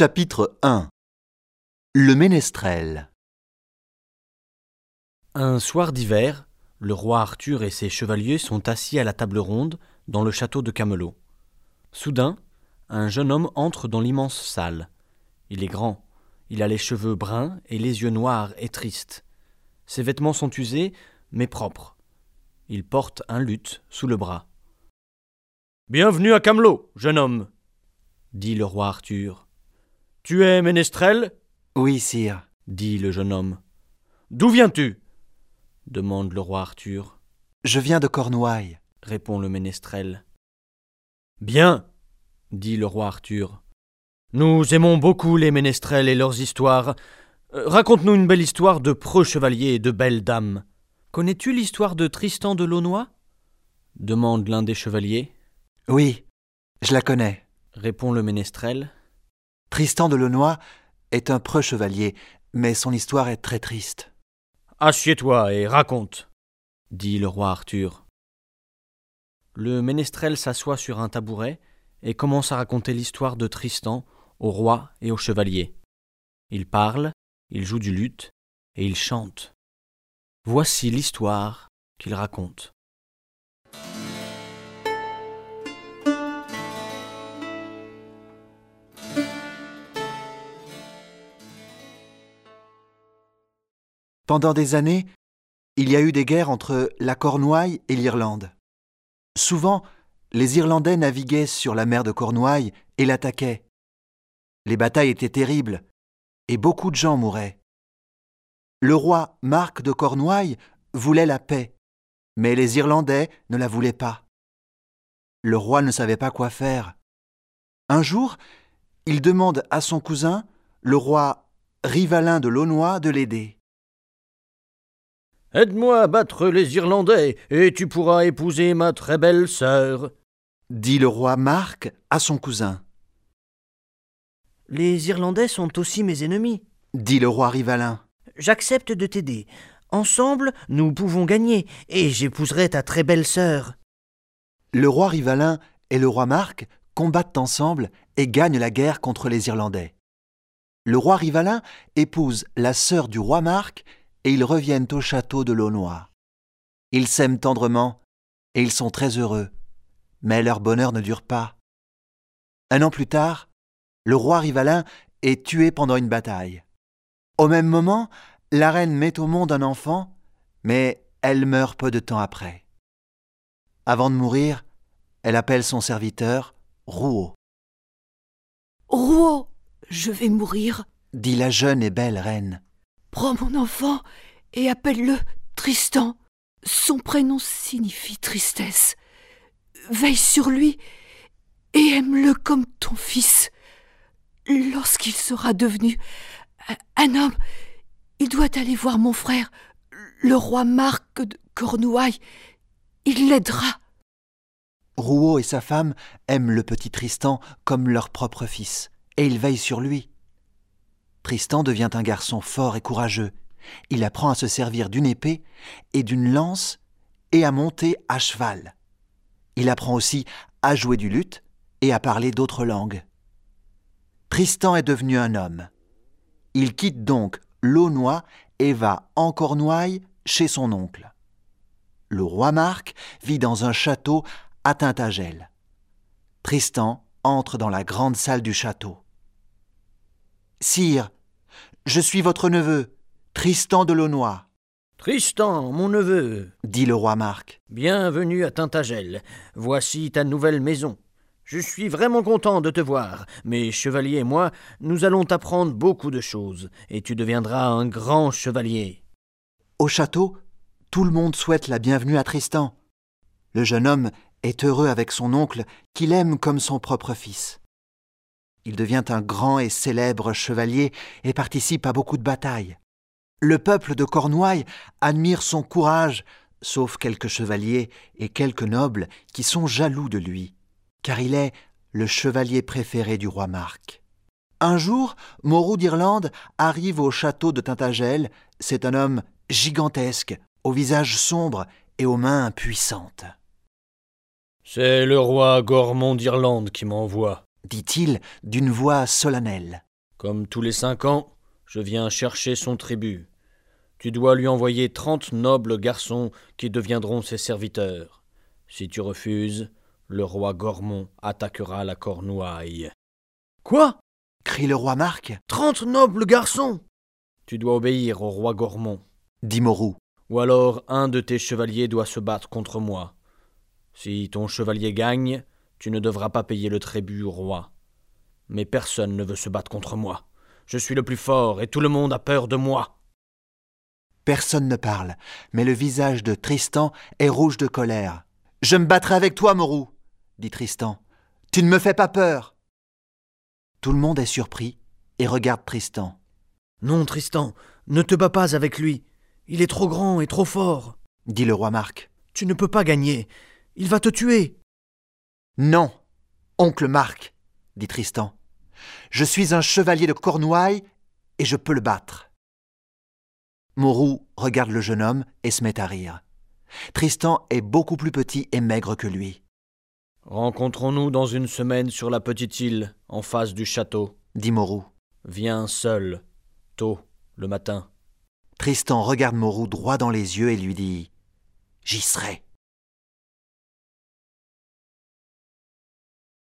Chapitre 1 Le ménestrel Un soir d'hiver, le roi Arthur et ses chevaliers sont assis à la table ronde dans le château de Camelot. Soudain, un jeune homme entre dans l'immense salle. Il est grand, il a les cheveux bruns et les yeux noirs et tristes. Ses vêtements sont usés, mais propres. Il porte un luth sous le bras. Bienvenue à Camelot, jeune homme, dit le roi Arthur. Tu es ménestrel? Oui, sire. dit le jeune homme. D'où viens-tu? demande le roi Arthur. Je viens de Cornouailles. répond le ménestrel. Bien, dit le roi Arthur. Nous aimons beaucoup les ménestrels et leurs histoires. Euh, Raconte-nous une belle histoire de preux chevaliers et de belles dames. Connais-tu l'histoire de Tristan de Launois? demande l'un des chevaliers. Oui, je la connais. Répond le ménestrel. Tristan de Launois est un preux chevalier, mais son histoire est très triste. Assieds-toi et raconte, dit le roi Arthur. Le ménestrel s'assoit sur un tabouret et commence à raconter l'histoire de Tristan au roi et aux chevaliers. Il parle, il joue du luth et il chante. Voici l'histoire qu'il raconte. Pendant des années, il y a eu des guerres entre la Cornouaille et l'Irlande. Souvent, les Irlandais naviguaient sur la mer de Cornouailles et l'attaquaient. Les batailles étaient terribles, et beaucoup de gens mouraient. Le roi Marc de Cornouailles voulait la paix, mais les Irlandais ne la voulaient pas. Le roi ne savait pas quoi faire. Un jour, il demande à son cousin, le roi Rivalin de Launois, de l'aider. Aide-moi à battre les Irlandais, et tu pourras épouser ma très belle sœur. dit le roi Marc à son cousin. Les Irlandais sont aussi mes ennemis. dit le roi Rivalin. J'accepte de t'aider. Ensemble, nous pouvons gagner, et j'épouserai ta très belle sœur. Le roi Rivalin et le roi Marc combattent ensemble et gagnent la guerre contre les Irlandais. Le roi Rivalin épouse la sœur du roi Marc et ils reviennent au château de Launois. Ils s'aiment tendrement et ils sont très heureux, mais leur bonheur ne dure pas. Un an plus tard, le roi Rivalin est tué pendant une bataille. Au même moment, la reine met au monde un enfant, mais elle meurt peu de temps après. Avant de mourir, elle appelle son serviteur Rouault, Rouault, je vais mourir. dit la jeune et belle reine. Prends mon enfant et appelle-le Tristan. Son prénom signifie tristesse. Veille sur lui et aime-le comme ton fils. Lorsqu'il sera devenu un homme, il doit aller voir mon frère, le roi Marc de Cornouailles. Il l'aidera. Rouault et sa femme aiment le petit Tristan comme leur propre fils, et ils veillent sur lui. Tristan devient un garçon fort et courageux. Il apprend à se servir d'une épée et d'une lance et à monter à cheval. Il apprend aussi à jouer du luth et à parler d'autres langues. Tristan est devenu un homme. Il quitte donc l'Aunois et va en Cornouailles chez son oncle. Le roi Marc vit dans un château à Tintagel. Tristan entre dans la grande salle du château. Sire, je suis votre neveu, Tristan de Launois, Tristan, mon neveu, dit le roi Marc. bienvenue à Tintagel. Voici ta nouvelle maison. Je suis vraiment content de te voir. Mes chevaliers et moi, nous allons t'apprendre beaucoup de choses, et tu deviendras un grand chevalier. Au château, tout le monde souhaite la bienvenue à Tristan. Le jeune homme est heureux avec son oncle qu'il aime comme son propre fils. Il devient un grand et célèbre chevalier et participe à beaucoup de batailles. Le peuple de Cornouailles admire son courage, sauf quelques chevaliers et quelques nobles qui sont jaloux de lui, car il est le chevalier préféré du roi Marc. Un jour, Moreau d'Irlande arrive au château de Tintagel. C'est un homme gigantesque, au visage sombre et aux mains puissantes. C'est le roi Gormont d'Irlande qui m'envoie, dit-il d'une voix solennelle. Comme tous les cinq ans, je viens chercher son tribut. Tu dois lui envoyer trente nobles garçons qui deviendront ses serviteurs. Si tu refuses, le roi Gormont attaquera la Cornouaille. Quoi? crie le roi Marc. Trente nobles garçons? Tu dois obéir au roi Gormont. dit Morou. Ou alors un de tes chevaliers doit se battre contre moi. Si ton chevalier gagne, tu ne devras pas payer le tribut au roi. Mais personne ne veut se battre contre moi. Je suis le plus fort et tout le monde a peur de moi. Personne ne parle, mais le visage de Tristan est rouge de colère. Je me battrai avec toi, Morou, dit Tristan. Tu ne me fais pas peur. Tout le monde est surpris et regarde Tristan. Non, Tristan, ne te bats pas avec lui. Il est trop grand et trop fort. dit le roi Marc. Tu ne peux pas gagner. Il va te tuer. Non, oncle Marc, dit Tristan. Je suis un chevalier de Cornouailles et je peux le battre. Morou regarde le jeune homme et se met à rire. Tristan est beaucoup plus petit et maigre que lui, Rencontrons-nous dans une semaine sur la petite île, en face du château. dit Morou. Viens seul, tôt, le matin. Tristan regarde Morou droit dans les yeux et lui dit J'y serai.